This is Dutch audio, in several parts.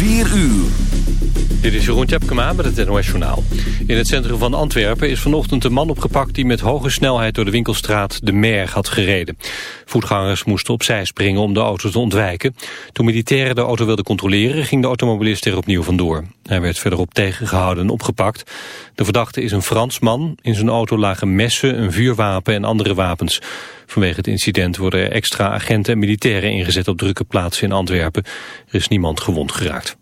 4 uur. Dit is Jeroen Tjepkema met het NOS Journaal. In het centrum van Antwerpen is vanochtend een man opgepakt... die met hoge snelheid door de winkelstraat De Mer had gereden. Voetgangers moesten opzij springen om de auto te ontwijken. Toen militairen de auto wilden controleren... ging de automobilist er opnieuw vandoor. Hij werd verderop tegengehouden en opgepakt. De verdachte is een Fransman. In zijn auto lagen messen, een vuurwapen en andere wapens. Vanwege het incident worden extra agenten en militairen ingezet op drukke plaatsen in Antwerpen. Er is niemand gewond geraakt.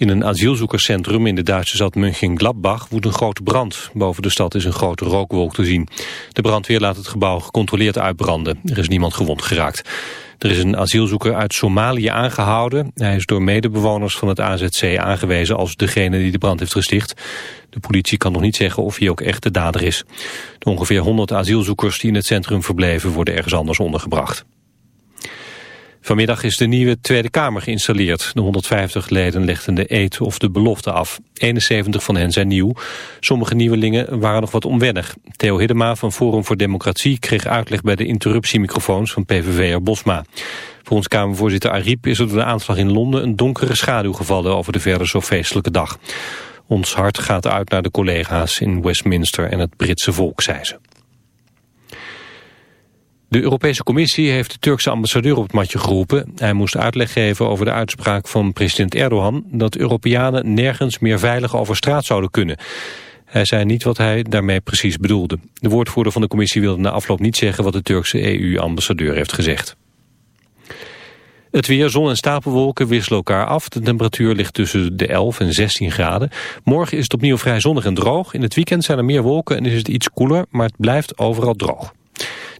In een asielzoekerscentrum in de Duitse stad München-Gladbach woedt een grote brand. Boven de stad is een grote rookwolk te zien. De brandweer laat het gebouw gecontroleerd uitbranden. Er is niemand gewond geraakt. Er is een asielzoeker uit Somalië aangehouden. Hij is door medebewoners van het AZC aangewezen als degene die de brand heeft gesticht. De politie kan nog niet zeggen of hij ook echt de dader is. De ongeveer 100 asielzoekers die in het centrum verbleven worden ergens anders ondergebracht. Vanmiddag is de nieuwe Tweede Kamer geïnstalleerd. De 150 leden legden de eet of de belofte af. 71 van hen zijn nieuw. Sommige nieuwelingen waren nog wat onwennig. Theo Hiddema van Forum voor Democratie kreeg uitleg bij de interruptiemicrofoons van PVV'er Bosma. Volgens Kamervoorzitter Ariep is er door de aanslag in Londen een donkere schaduw gevallen over de verder zo feestelijke dag. Ons hart gaat uit naar de collega's in Westminster en het Britse volk, zei ze. De Europese Commissie heeft de Turkse ambassadeur op het matje geroepen. Hij moest uitleg geven over de uitspraak van president Erdogan... dat Europeanen nergens meer veilig over straat zouden kunnen. Hij zei niet wat hij daarmee precies bedoelde. De woordvoerder van de commissie wilde na afloop niet zeggen... wat de Turkse EU-ambassadeur heeft gezegd. Het weer, zon en stapelwolken wisselen elkaar af. De temperatuur ligt tussen de 11 en 16 graden. Morgen is het opnieuw vrij zonnig en droog. In het weekend zijn er meer wolken en is het iets koeler... maar het blijft overal droog.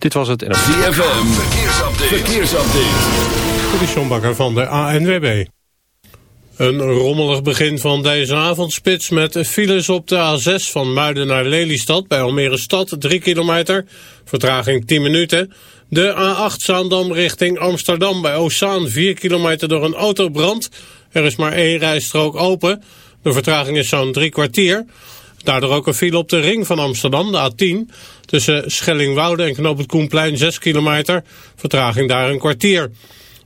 Dit was het. ZFM, verkeersupdate. verkeersupdate. De Sjombakker van de ANWB. Een rommelig begin van deze avondspits met files op de A6 van Muiden naar Lelystad bij Almere Stad, 3 kilometer, vertraging 10 minuten. De A8 Zaandam richting Amsterdam bij Ozaan, 4 kilometer door een autobrand. Er is maar één rijstrook open. De vertraging is zo'n drie kwartier. Daardoor ook een file op de ring van Amsterdam, de A10. Tussen Schellingwoude en Knoop het Koenplein 6 kilometer. Vertraging daar een kwartier.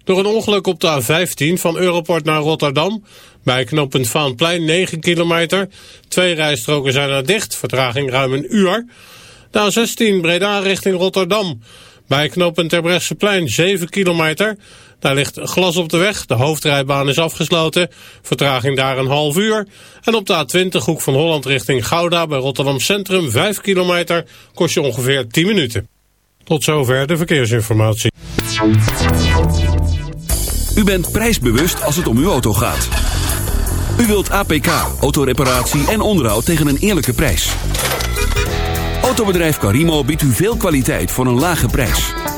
Door een ongeluk op de A15 van Europort naar Rotterdam. Bij knooppunt Vaanplein 9 kilometer. Twee rijstroken zijn er dicht. Vertraging ruim een uur. De A16 Breda richting Rotterdam. Bij knooppunt Terbrechtseplein 7 kilometer. Daar ligt glas op de weg. De hoofdrijbaan is afgesloten. Vertraging daar een half uur. En op de A20 hoek van Holland richting Gouda bij Rotterdam Centrum 5 kilometer. Kost je ongeveer 10 minuten. Tot zover de verkeersinformatie. U bent prijsbewust als het om uw auto gaat. U wilt APK, autoreparatie en onderhoud tegen een eerlijke prijs. Autobedrijf Carimo biedt u veel kwaliteit voor een lage prijs.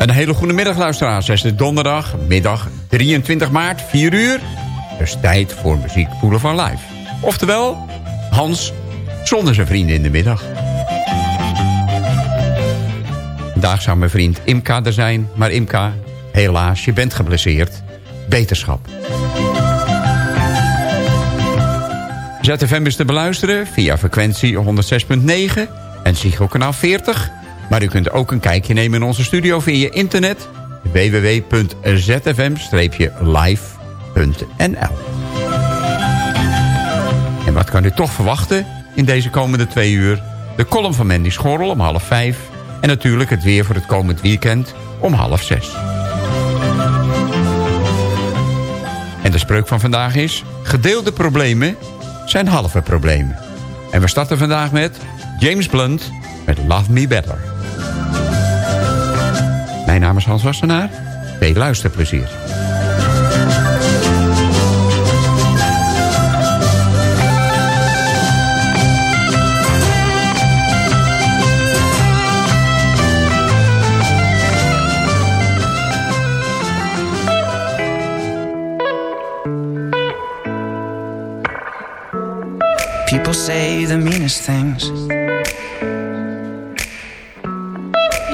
Een hele goede middag, luisteraars. Het is donderdag, middag 23 maart, 4 uur. Dus tijd voor Muziek van Live. Oftewel, Hans zonder zijn vrienden in de middag. Vandaag zou mijn vriend Imka er zijn. Maar Imka, helaas, je bent geblesseerd. Beterschap. ZFM is te beluisteren via frequentie 106.9 en Psycho kanaal 40. Maar u kunt ook een kijkje nemen in onze studio via internet www.zfm-live.nl wat kan u toch verwachten in deze komende twee uur? De column van Mandy Schorrel om half vijf. En natuurlijk het weer voor het komend weekend om half zes. En de spreuk van vandaag is... Gedeelde problemen zijn halve problemen. En we starten vandaag met James Blunt met Love Me Better. Mijn naam is Hans Wassenaar. Veel luisterplezier. People say the meanest things.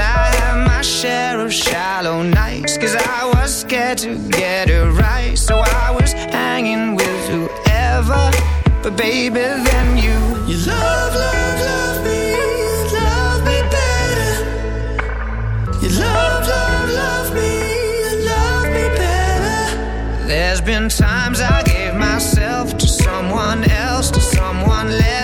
I had my share of shallow nights, cause I was scared to get it right. So I was hanging with whoever, but baby, then you. You love, love, love me, love me better. You love, love, love me, love me better. There's been times I gave myself to someone else, to someone lesser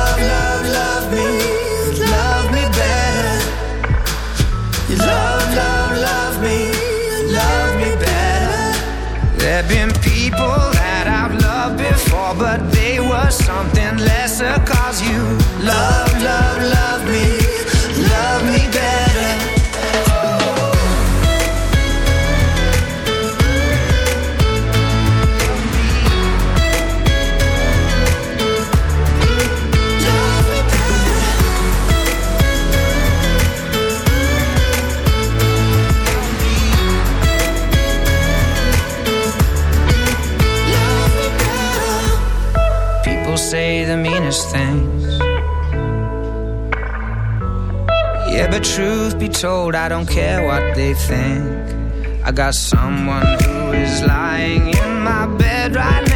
but they were something lesser. Cause you love, love, love me, truth be told, I don't care what they think. I got someone who is lying in my bed right next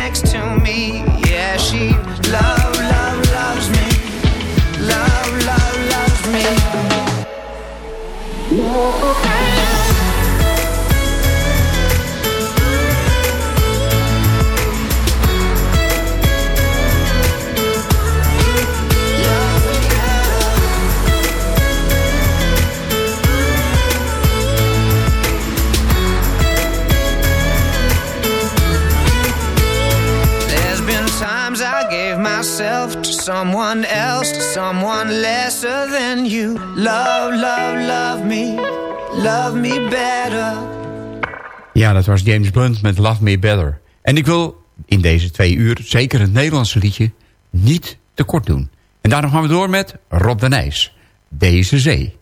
someone else, someone lesser than you. Love, love, love me, love me better. Ja, dat was James Blunt met Love Me Better. En ik wil in deze twee uur zeker het Nederlandse liedje niet te kort doen. En daarom gaan we door met Rob de Nijs. Deze zee.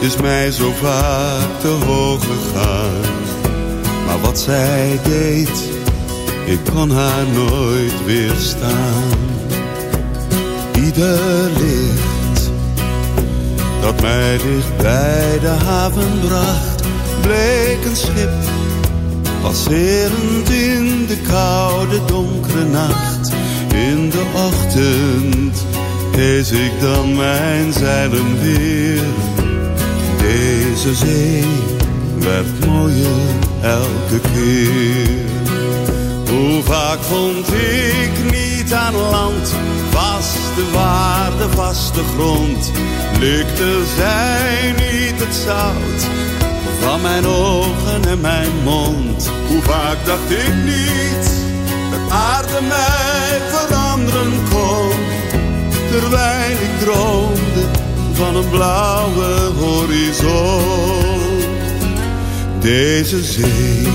Is mij zo vaak te hoog gegaan. Maar wat zij deed, ik kon haar nooit weerstaan. Ieder licht dat mij dicht bij de haven bracht, bleek een schip. Passerend in de koude donkere nacht, in de ochtend hees ik dan mijn zeilen weer. Deze zee werd mooier elke keer. Hoe vaak vond ik niet aan land, vaste waarde, vaste grond. Lukte zij niet het zout van mijn ogen en mijn mond. Hoe vaak dacht ik niet dat aarde mij veranderen kon. Terwijl ik droomde van een blauwe horizon. Deze zee,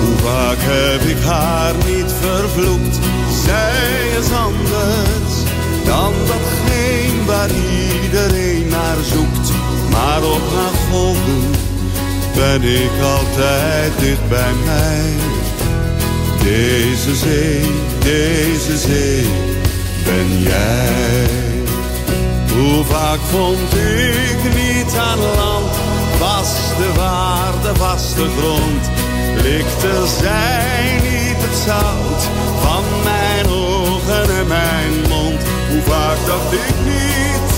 hoe vaak heb ik haar niet vervloekt. Zij is anders dan datgene waar iedereen naar zoekt. Maar op haar golven ben ik altijd dicht bij mij. Deze zee, deze zee, ben jij. Hoe vaak vond ik niet aan land, was de waarde, was de grond. Likte zij niet het zout van mijn ogen en mijn mond. Hoe vaak dacht ik niet,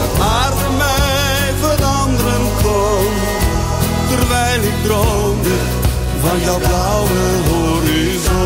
dat aarde mij veranderen kon. Terwijl ik droomde van jouw blauwe horizon.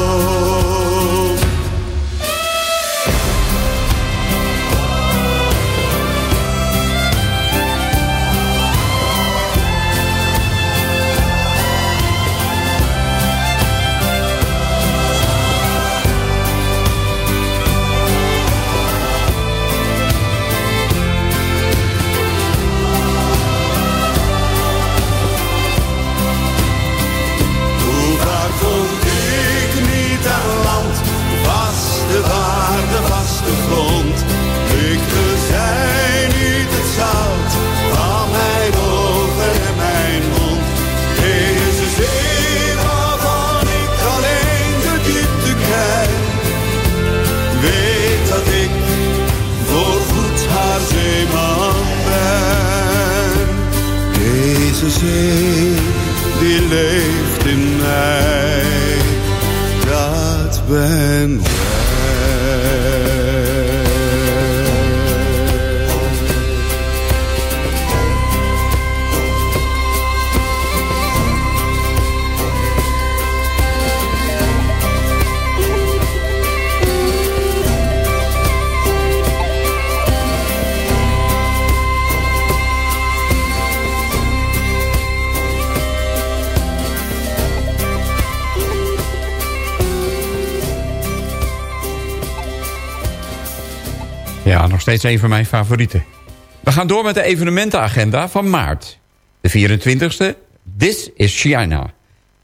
Deze zee, die leeft in mij, dat ben jij. Steeds een van mijn favorieten. We gaan door met de evenementenagenda van maart. De 24e, This is China.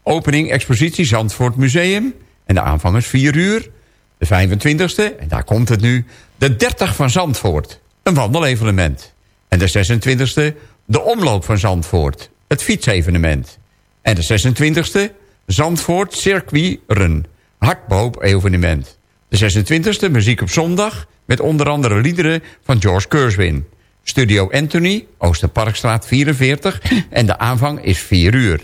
Opening expositie Zandvoort Museum. En de aanvang is 4 uur. De 25e, en daar komt het nu, de 30 van Zandvoort. Een wandelevenement. En de 26e, de omloop van Zandvoort. Het fietsevenement. En de 26e, Zandvoort Circuit Run. Hardloop evenement. De 26e, muziek op zondag. Met onder andere liederen van George Kurzwin. Studio Anthony, Oosterparkstraat 44. En de aanvang is 4 uur.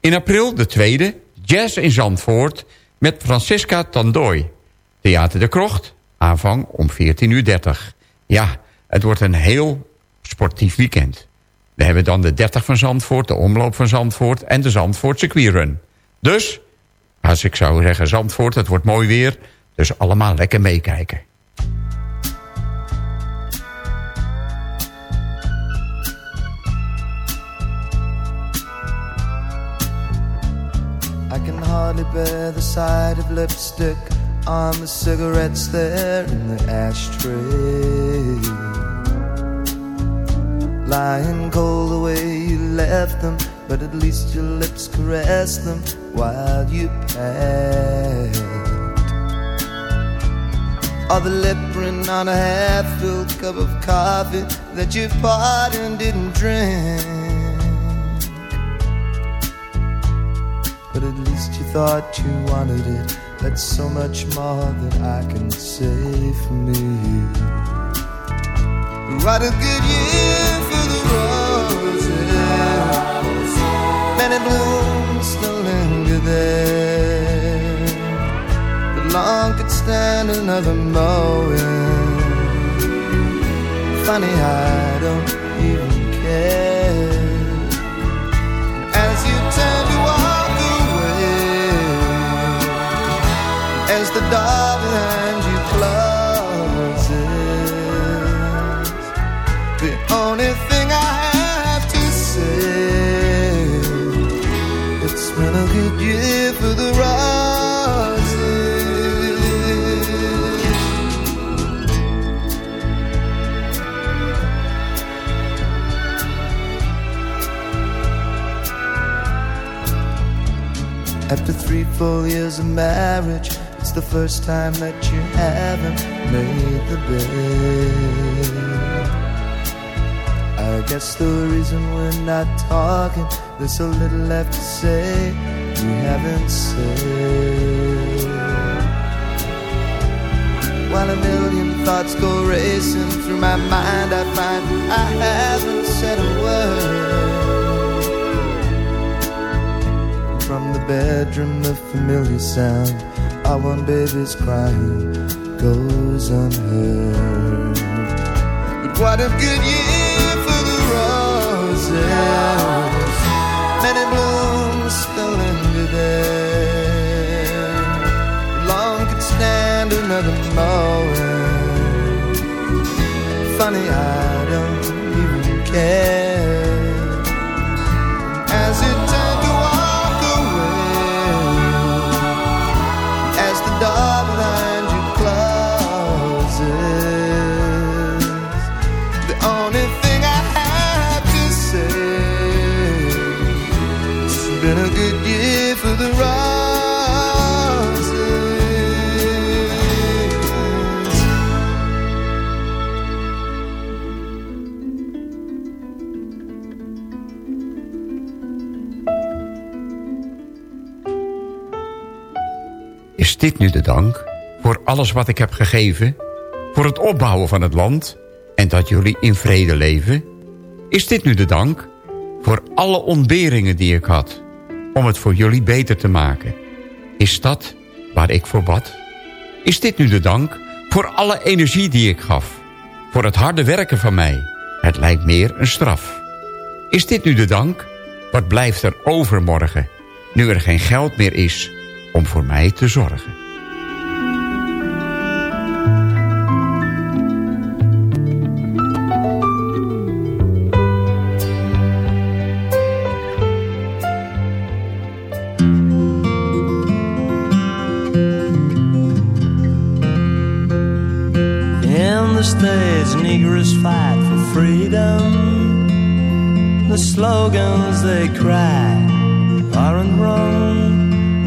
In april de tweede, Jazz in Zandvoort. Met Francisca Tandooi. Theater de Krocht, aanvang om 14.30 uur. Ja, het wordt een heel sportief weekend. We hebben dan de 30 van Zandvoort, de omloop van Zandvoort... en de Zandvoort circuitrun. Dus, als ik zou zeggen Zandvoort, het wordt mooi weer... dus allemaal lekker meekijken. Hardly bear the sight of lipstick on the cigarettes there in the ashtray. Lying cold the way you left them, but at least your lips caressed them while you passed. Or the lip print on a half-filled cup of coffee that you poured and didn't drink. But at least you thought you wanted it. That's so much more than I can say for me. What a good year for the roses. Many blooms still linger there. But long could stand another mowing. Funny, I don't even care. As you turn as the door behind you closes, the only thing I have to say, it's been a good year for the roses. After three full years of marriage, it's the first time that you haven't made the bed. I guess the reason we're not talking, there's so little left to say you haven't said. While a million thoughts go racing through my mind, I find I haven't said a word. From the bedroom, the familiar sound of one baby's crying goes unheard. But what a good year for the roses. Many blooms still linger there. Long could stand another mowing. Funny, I don't even care. Dit nu de dank voor alles wat ik heb gegeven? Voor het opbouwen van het land en dat jullie in vrede leven? Is dit nu de dank voor alle ontberingen die ik had... om het voor jullie beter te maken? Is dat waar ik voor bad? Is dit nu de dank voor alle energie die ik gaf? Voor het harde werken van mij? Het lijkt meer een straf. Is dit nu de dank? Wat blijft er overmorgen? Nu er geen geld meer is om voor mij te zorgen. States, Negroes fight for freedom. The slogans they cry aren't wrong,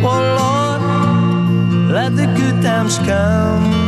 Oh Lord, let the good times come.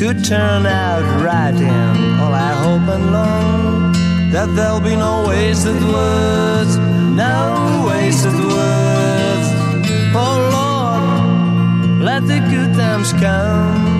Could turn out right in all I hope and long that there'll be no wasted words, no wasted words. Oh Lord, let the good times come.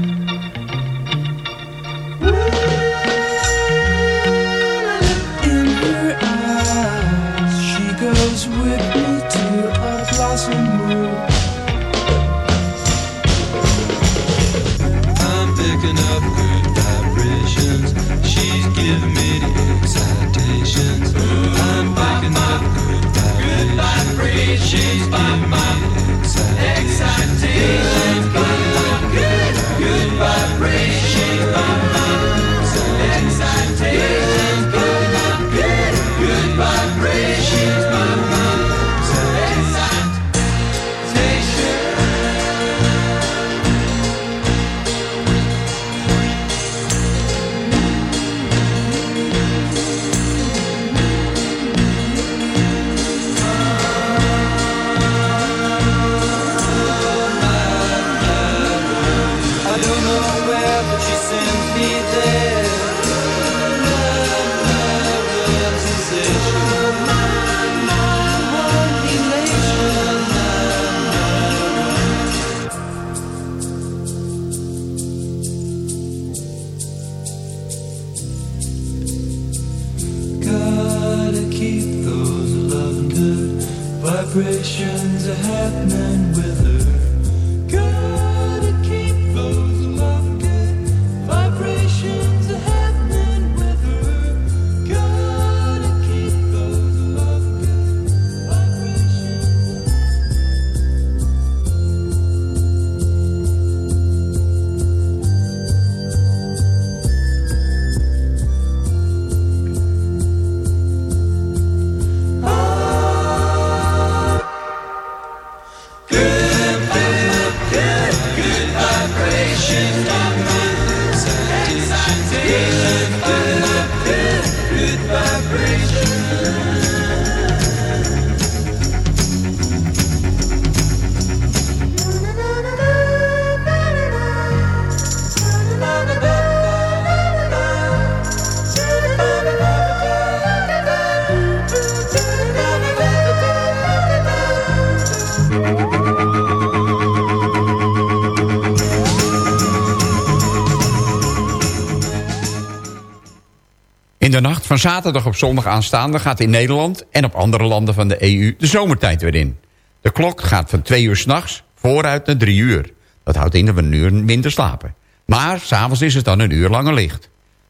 Van zaterdag op zondag aanstaande gaat in Nederland en op andere landen van de EU de zomertijd weer in. De klok gaat van twee uur s'nachts vooruit naar drie uur. Dat houdt in dat we een uur minder slapen. Maar s'avonds is het dan een uur langer licht.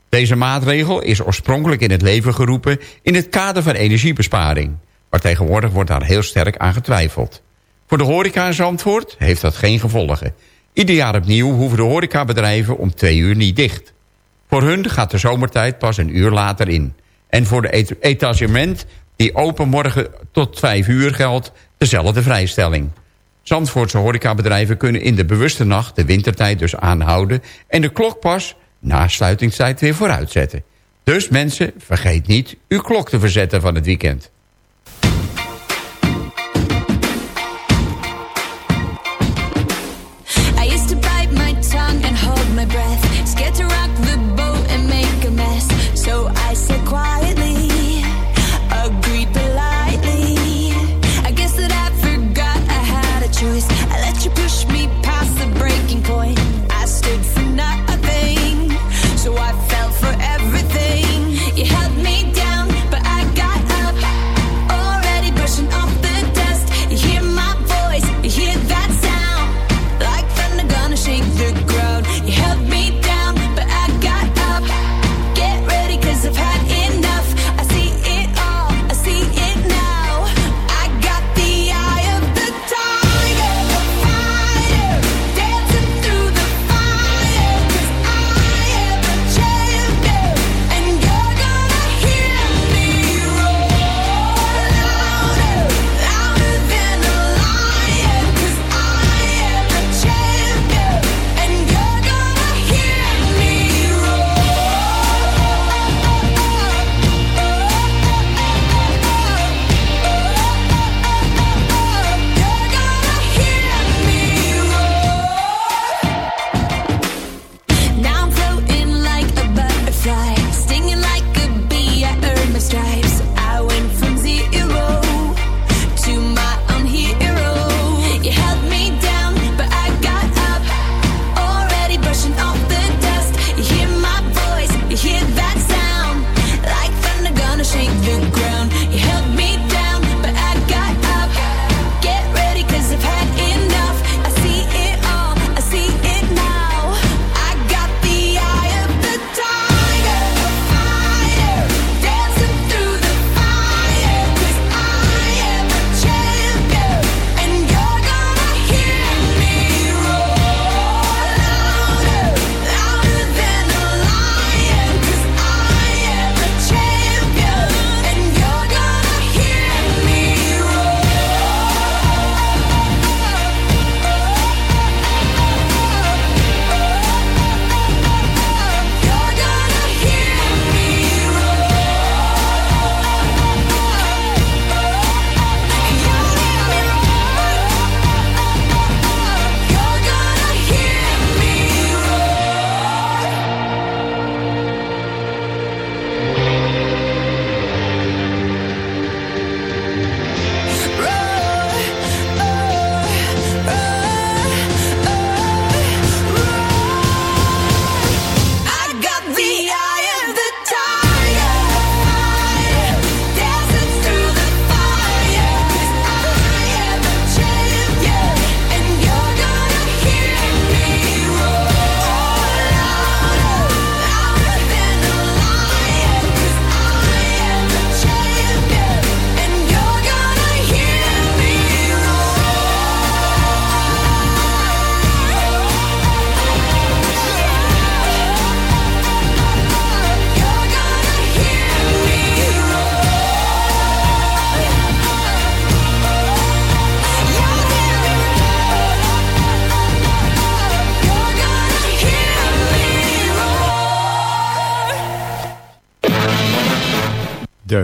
Deze maatregel is oorspronkelijk in het leven geroepen in het kader van energiebesparing. Maar tegenwoordig wordt daar heel sterk aan getwijfeld. Voor de horeca in Zandvoort heeft dat geen gevolgen. Ieder jaar opnieuw hoeven de horecabedrijven om twee uur niet dicht. Voor hun gaat de zomertijd pas een uur later in. En voor de et- etagement die open morgen tot vijf uur geldt dezelfde vrijstelling. Zandvoortse horecabedrijven kunnen in de bewuste nacht... de wintertijd dus aanhouden... en de klok pas na sluitingstijd weer vooruitzetten. Dus mensen, vergeet niet uw klok te verzetten van het weekend.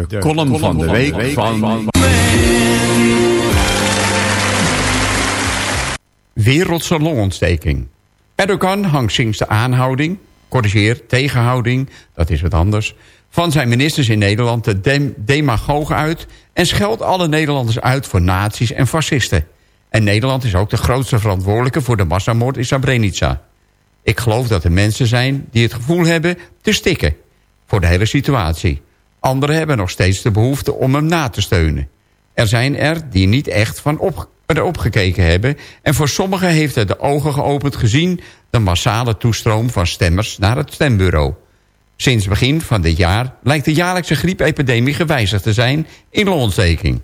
De, column van de week van... Wereldse longontsteking. Erdogan hangt sinds de aanhouding, corrigeer, tegenhouding, dat is wat anders... van zijn ministers in Nederland de dem demagoog uit... en scheldt alle Nederlanders uit voor nazi's en fascisten. En Nederland is ook de grootste verantwoordelijke voor de massamoord in Srebrenica. Ik geloof dat er mensen zijn die het gevoel hebben te stikken... voor de hele situatie. Anderen hebben nog steeds de behoefte om hem na te steunen. Er zijn er die niet echt van op, erop gekeken hebben... en voor sommigen heeft het de ogen geopend gezien... de massale toestroom van stemmers naar het stembureau. Sinds begin van dit jaar lijkt de jaarlijkse griepepidemie gewijzigd te zijn in longontsteking.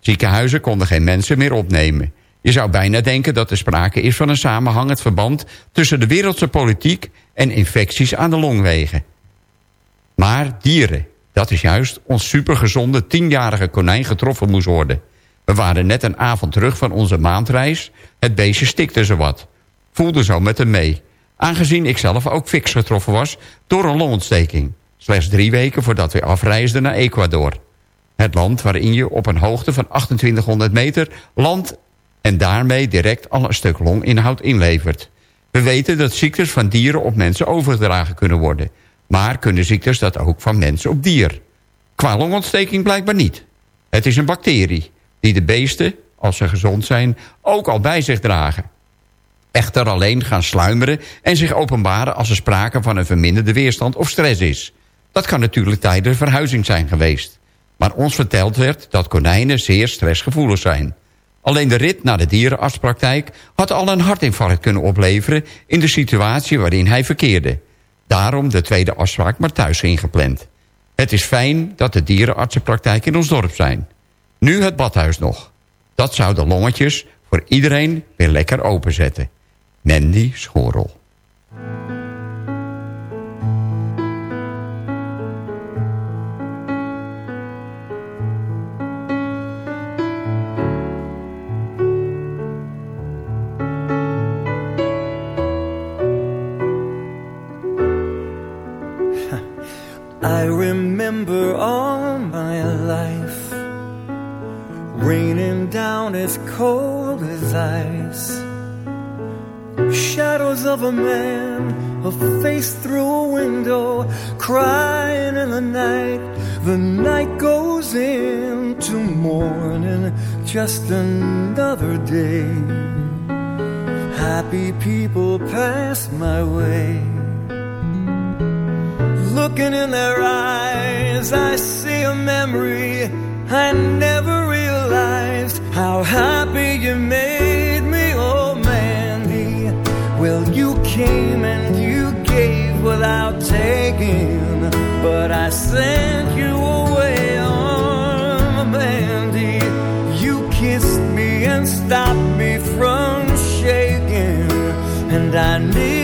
Ziekenhuizen konden geen mensen meer opnemen. Je zou bijna denken dat er sprake is van een samenhangend verband... tussen de wereldse politiek en infecties aan de longwegen. Maar dieren, dat is juist ons supergezonde tienjarige konijn getroffen moest worden. We waren net een avond terug van onze maandreis. Het beestje stikte zowat. Voelde zo met hem mee. Aangezien ik zelf ook fix getroffen was door een longontsteking. Slechts drie weken voordat we afreisden naar Ecuador. Het land waarin je op een hoogte van 2800 meter landt... en daarmee direct al een stuk longinhoud inlevert. We weten dat ziektes van dieren op mensen overgedragen kunnen worden. Maar kunnen ziektes dat ook van mens op dier? Qua longontsteking blijkbaar niet. Het is een bacterie die de beesten, als ze gezond zijn, ook al bij zich dragen. Echter alleen gaan sluimeren en zich openbaren als er sprake van een verminderde weerstand of stress is. Dat kan natuurlijk tijdens verhuizing zijn geweest. Maar ons verteld werd dat konijnen zeer stressgevoelig zijn. Alleen de rit naar de dierenartspraktijk had al een hartinfarct kunnen opleveren... in de situatie waarin hij verkeerde. Daarom de tweede afspraak maar thuis ingepland. Het is fijn dat de dierenartsenpraktijk in ons dorp zijn. Nu het badhuis nog. Dat zou de longetjes voor iedereen weer lekker openzetten. Mandy Schorel. I remember all my life raining down as cold as ice. Shadows of a man, a face through a window, crying in the night. The night goes into morning, just another day. Happy people pass my way. Looking in their eyes, I see a memory. I never realized how happy you made me, oh Mandy. Well, you came and you gave without taking, but I sent you away, oh Mandy. You kissed me and stopped me from shaking, and I need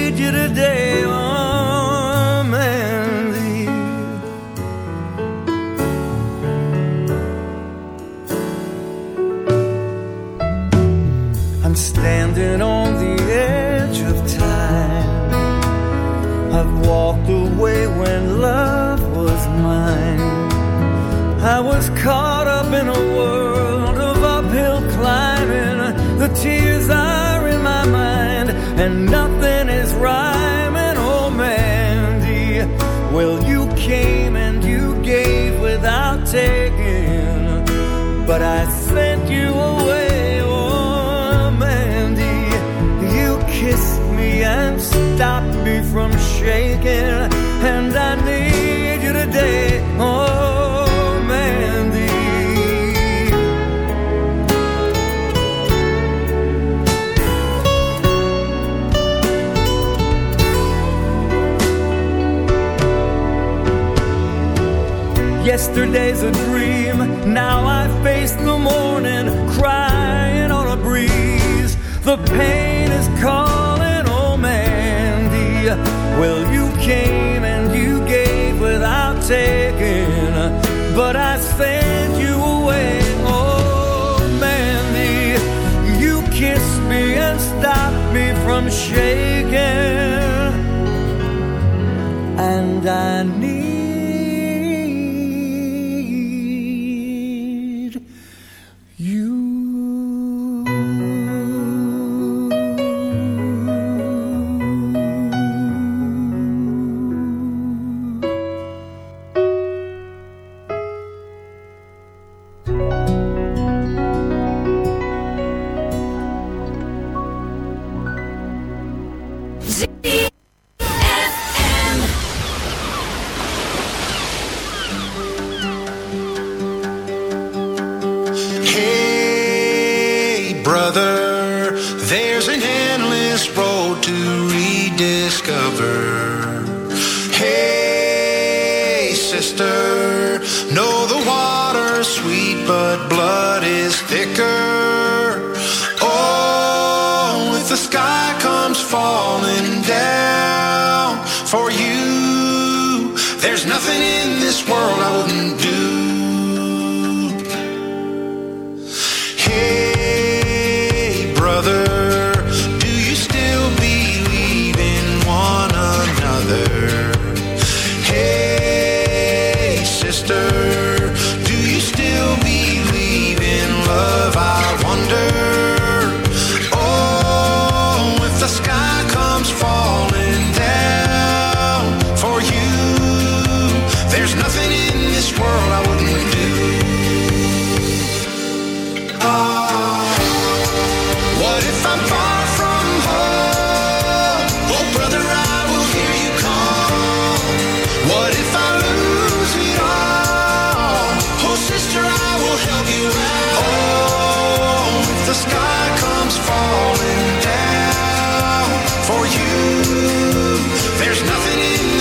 but I sent you away. Oh, Mandy, you kissed me and stopped me from shaking, and I need you today. Oh, Mandy. Yesterday's a dream, now I face the morning, crying on a breeze. The pain is calling, oh Mandy. Well, you came and you gave without taking, but I sent you away, oh Mandy. You kissed me and stopped me from shaking, and I need falling down for you. There's nothing in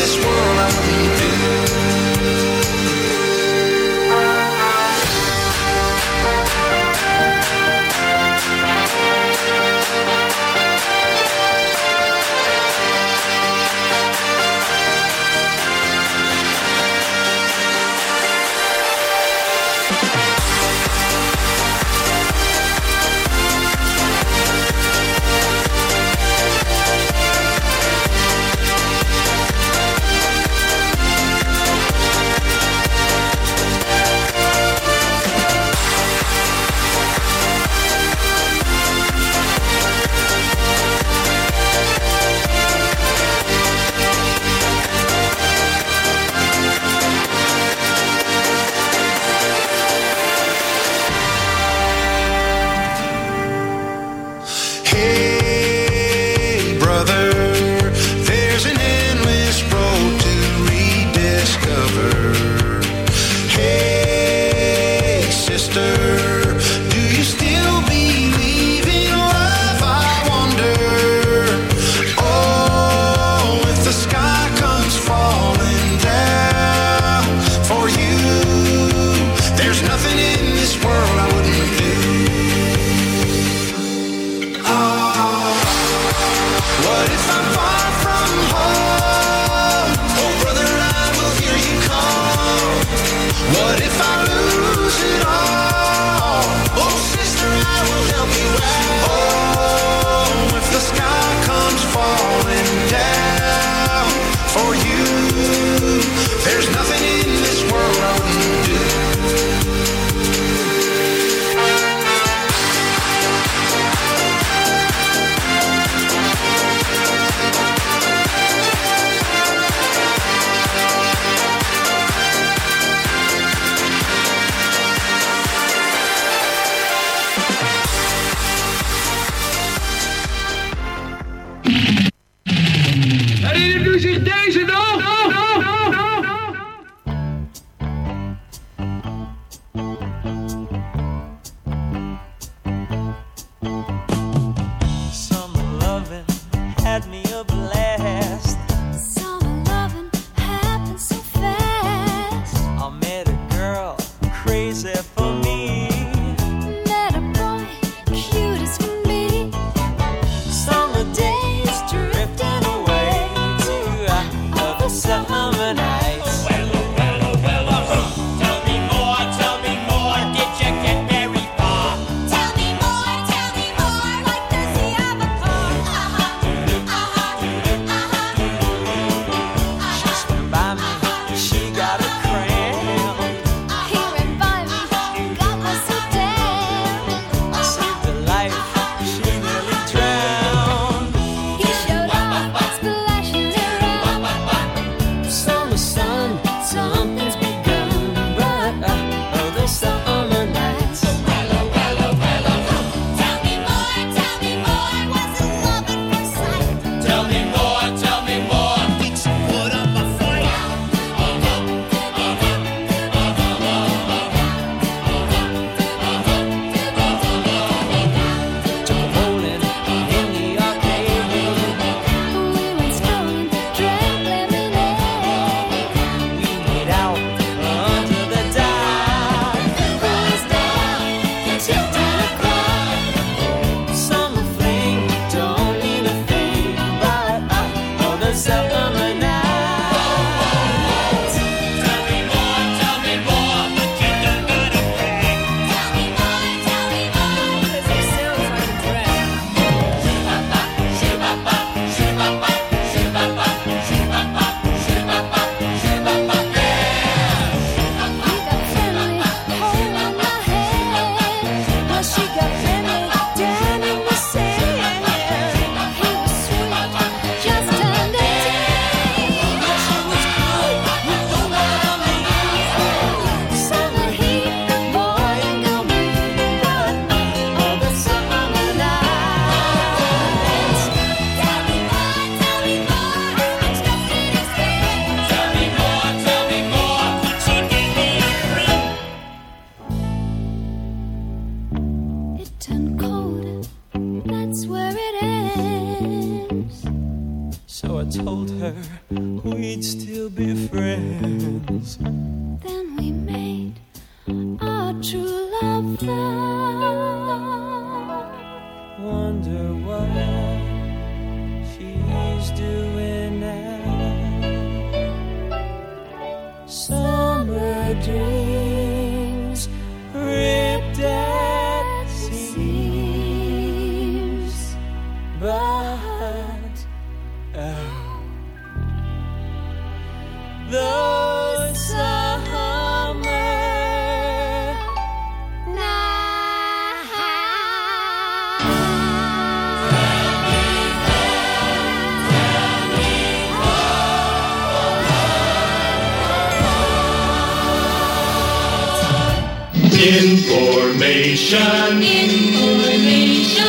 Information. Information.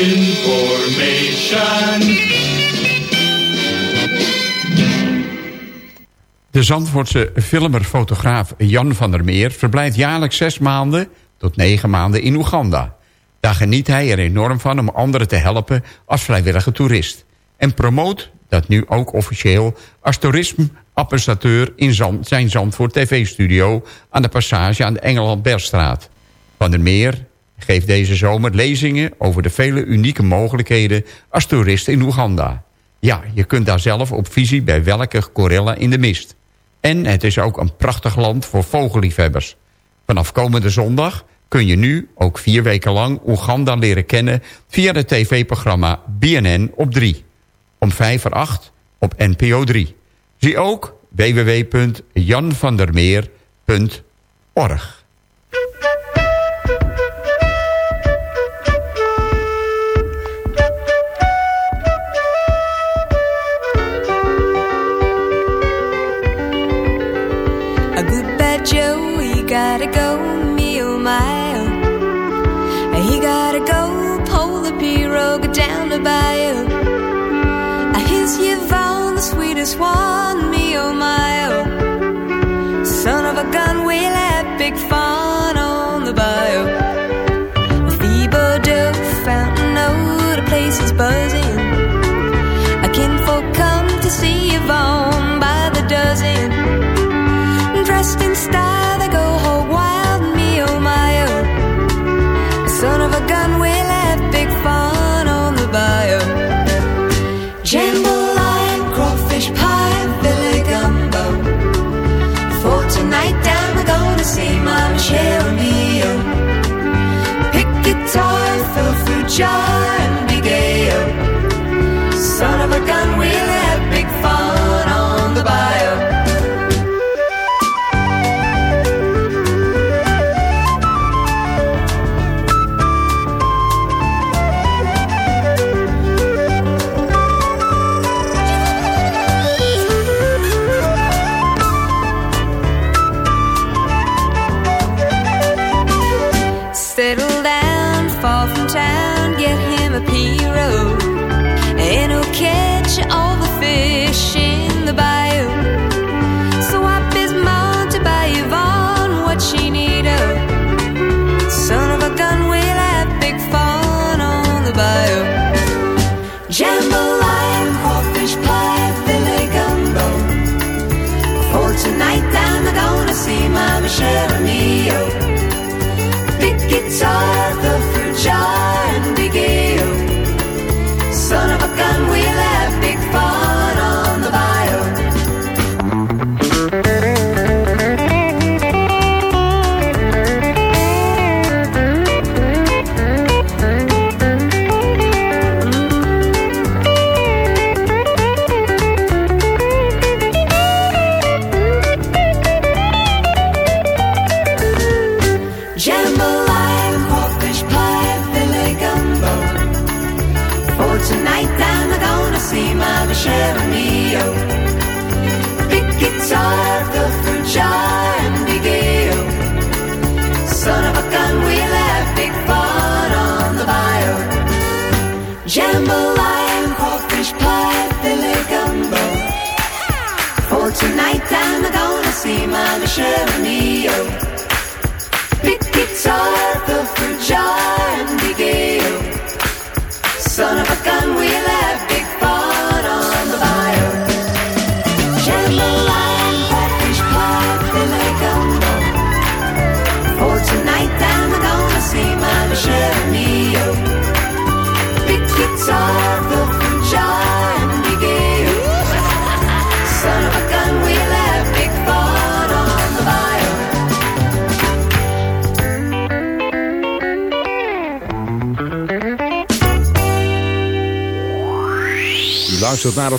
Information. De Zandvoortse filmer-fotograaf Jan van der Meer... verblijft jaarlijks zes maanden tot negen maanden in Oeganda. Daar geniet hij er enorm van om anderen te helpen als vrijwillige toerist. En promoot dat nu ook officieel als toerisme-ambassadeur... in Zand, zijn Zandvoort TV-studio aan de passage aan de Engeland-Berstraat. Van der Meer geeft deze zomer lezingen over de vele unieke mogelijkheden... als toerist in Oeganda. Ja, je kunt daar zelf op visie bij welke gorilla in de mist. En het is ook een prachtig land voor vogelliefhebbers. Vanaf komende zondag kun je nu ook vier weken lang Oeganda leren kennen... via het tv-programma BNN op 3. Om 5 voor 8 op NPO 3. Zie ook www.janvandermeer.org. Down the bayou. The sweetest one, me oh my oh. Son of a gun, we'll have big fun Michelle Mio. Pick guitar, fill fruit jar,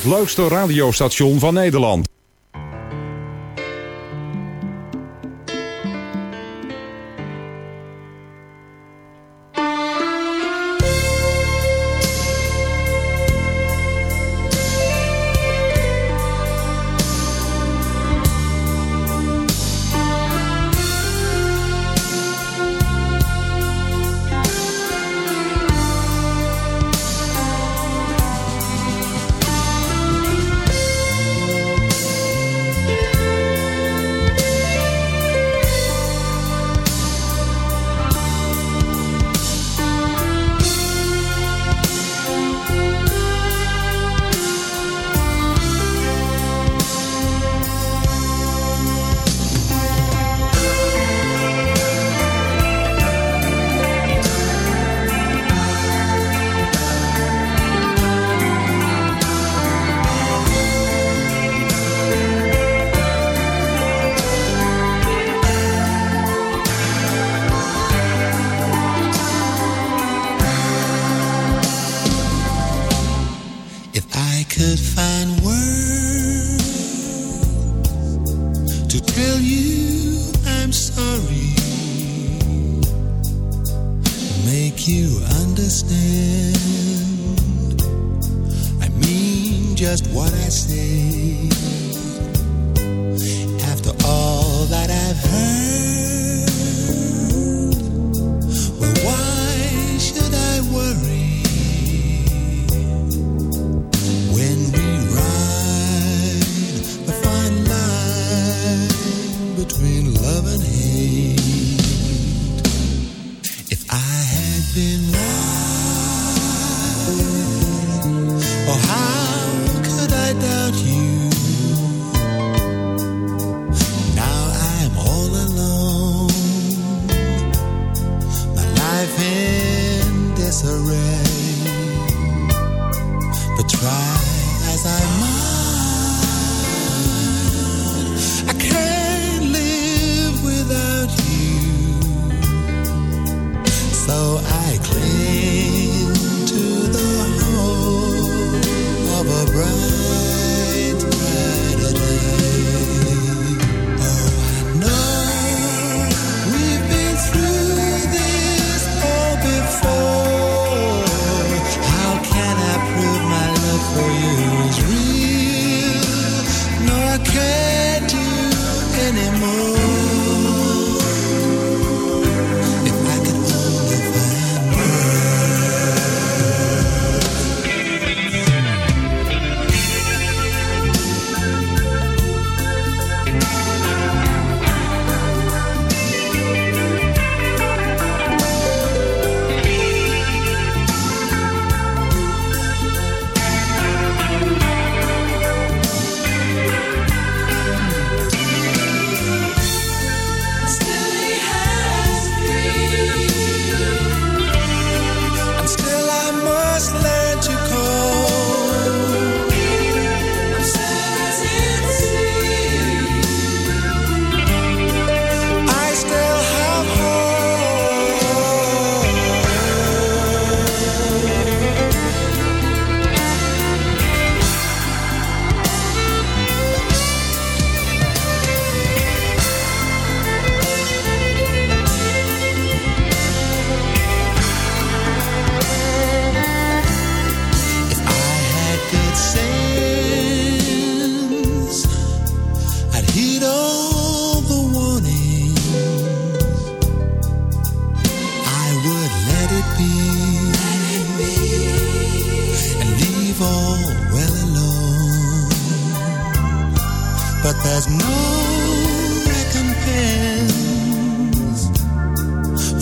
leukste radiostation van Nederland.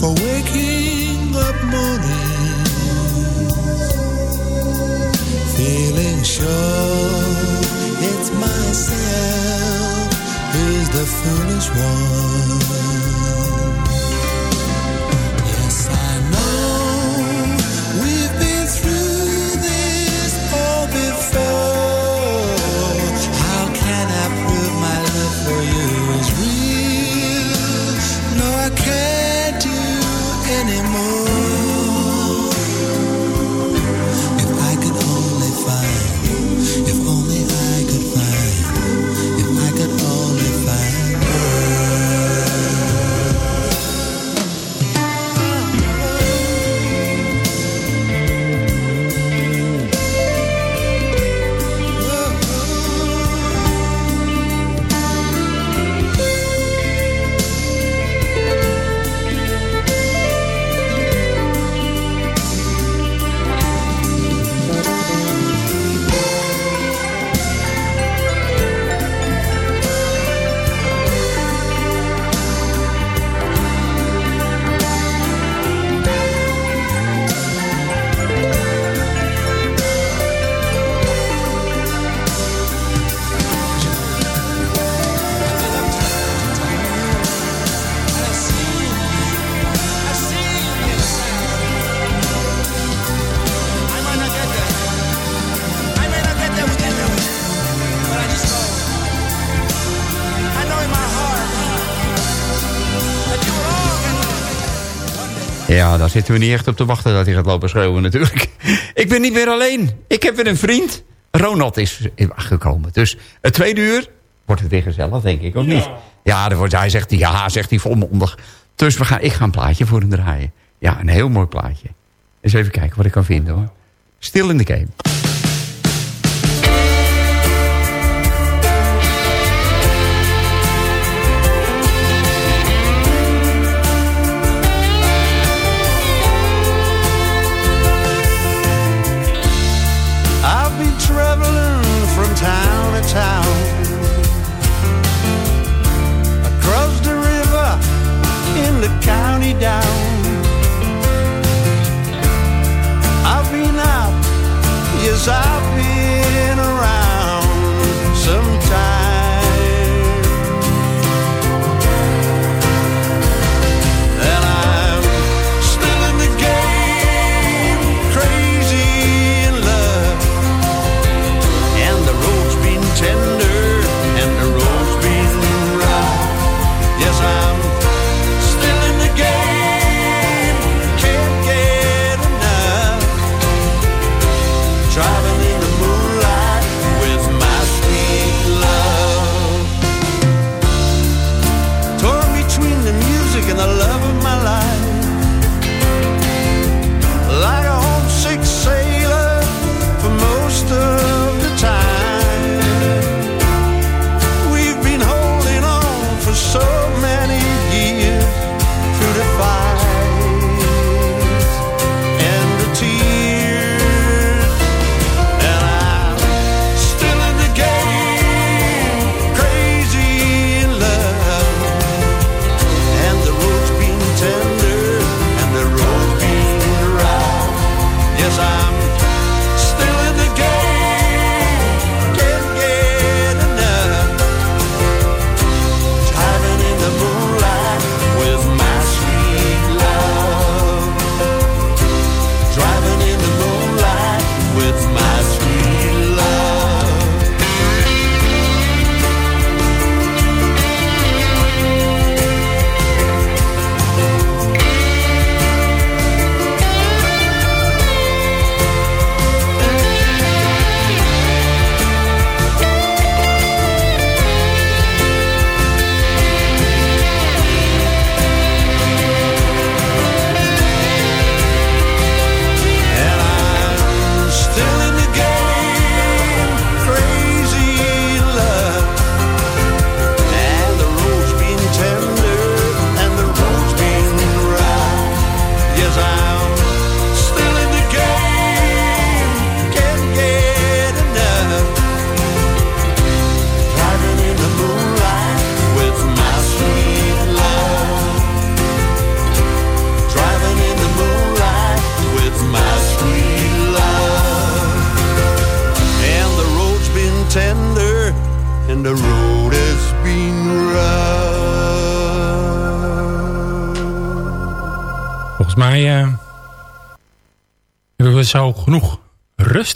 for waking up morning, feeling sure it's myself who's the foolish one. Daar zitten we niet echt op te wachten dat hij gaat lopen schreeuwen natuurlijk. Ik ben niet meer alleen. Ik heb weer een vriend. Ronald is gekomen. Dus het tweede uur wordt het weer gezellig, denk ik, of niet? Ja, wordt, hij zegt ja, zegt hij volmondig. Dus we gaan, ik ga een plaatje voor hem draaien. Ja, een heel mooi plaatje. Eens even kijken wat ik kan vinden hoor. Stil in de game.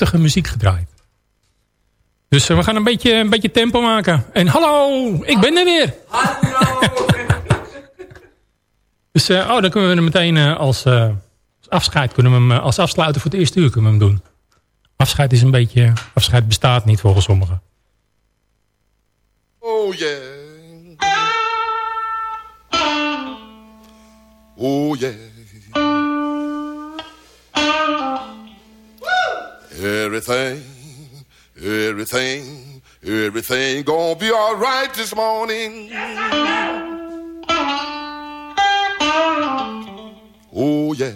Rustige muziek gedraaid. Dus eh, we gaan een beetje, een beetje tempo maken. En hallo, ik ben er weer. dus eh, oh, dan kunnen we hem meteen eh, als, eh, als afscheid, kunnen we hem, als afsluiter voor het eerste uur kunnen we hem doen. Afscheid is een beetje, afscheid bestaat niet volgens sommigen. Oh yeah. Oh yeah. Everything, everything, everything gonna be all right this morning. Oh yeah.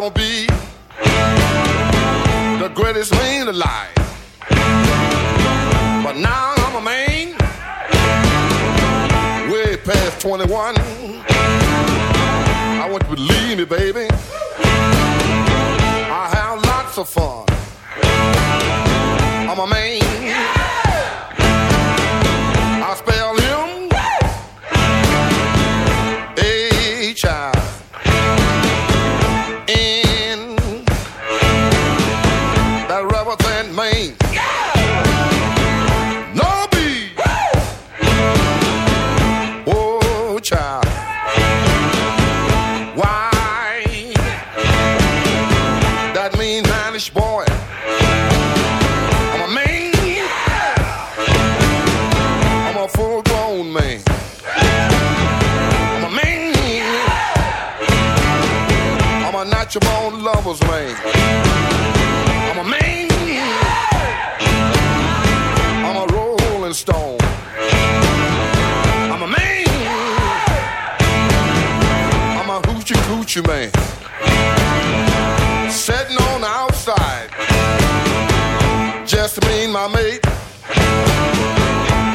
Gonna be the greatest man alive. But now I'm a man, way past 21. I want you to believe me, baby. I have lots of fun. I'm a man. I spell him A than coochie man. Sitting on the outside. Just me and my mate.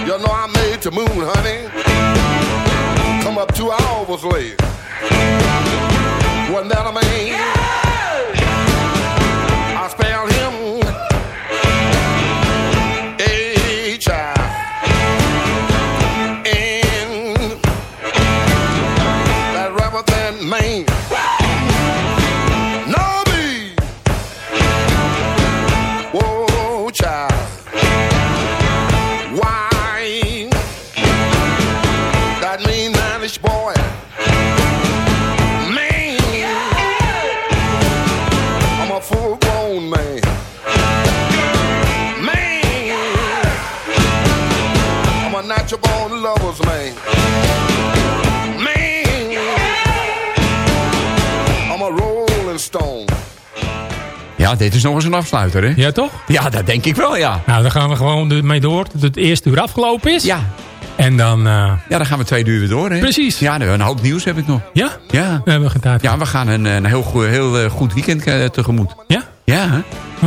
You know I made the moon, honey. Come up two hours late. Wasn't that a man? Ja, dit is nog eens een afsluiter, hè? Ja, toch? Ja, dat denk ik wel, ja. Nou, dan gaan we gewoon mee door tot het eerste uur afgelopen is. Ja. En dan... eh, Ja, dan gaan we twee uur weer door, hè? Precies. Ja, een hoop nieuws heb ik nog. Ja? Ja. We hebben geen tijd. Ja, we gaan een, een heel, goed, heel eh, goed weekend eh, tegemoet. Ja? Ja, hè?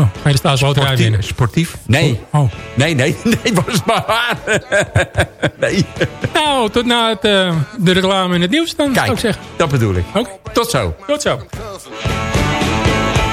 Oh, ga je de staatsloterij winnen? Sportief? Nee. Oh. Nee, nee, nee, was maar waar. nee. Nou, tot na het, de reclame en het nieuws dan, zou ik Kijk, zeggen. dat bedoel ik. Oké. Tot zo. Tot zo.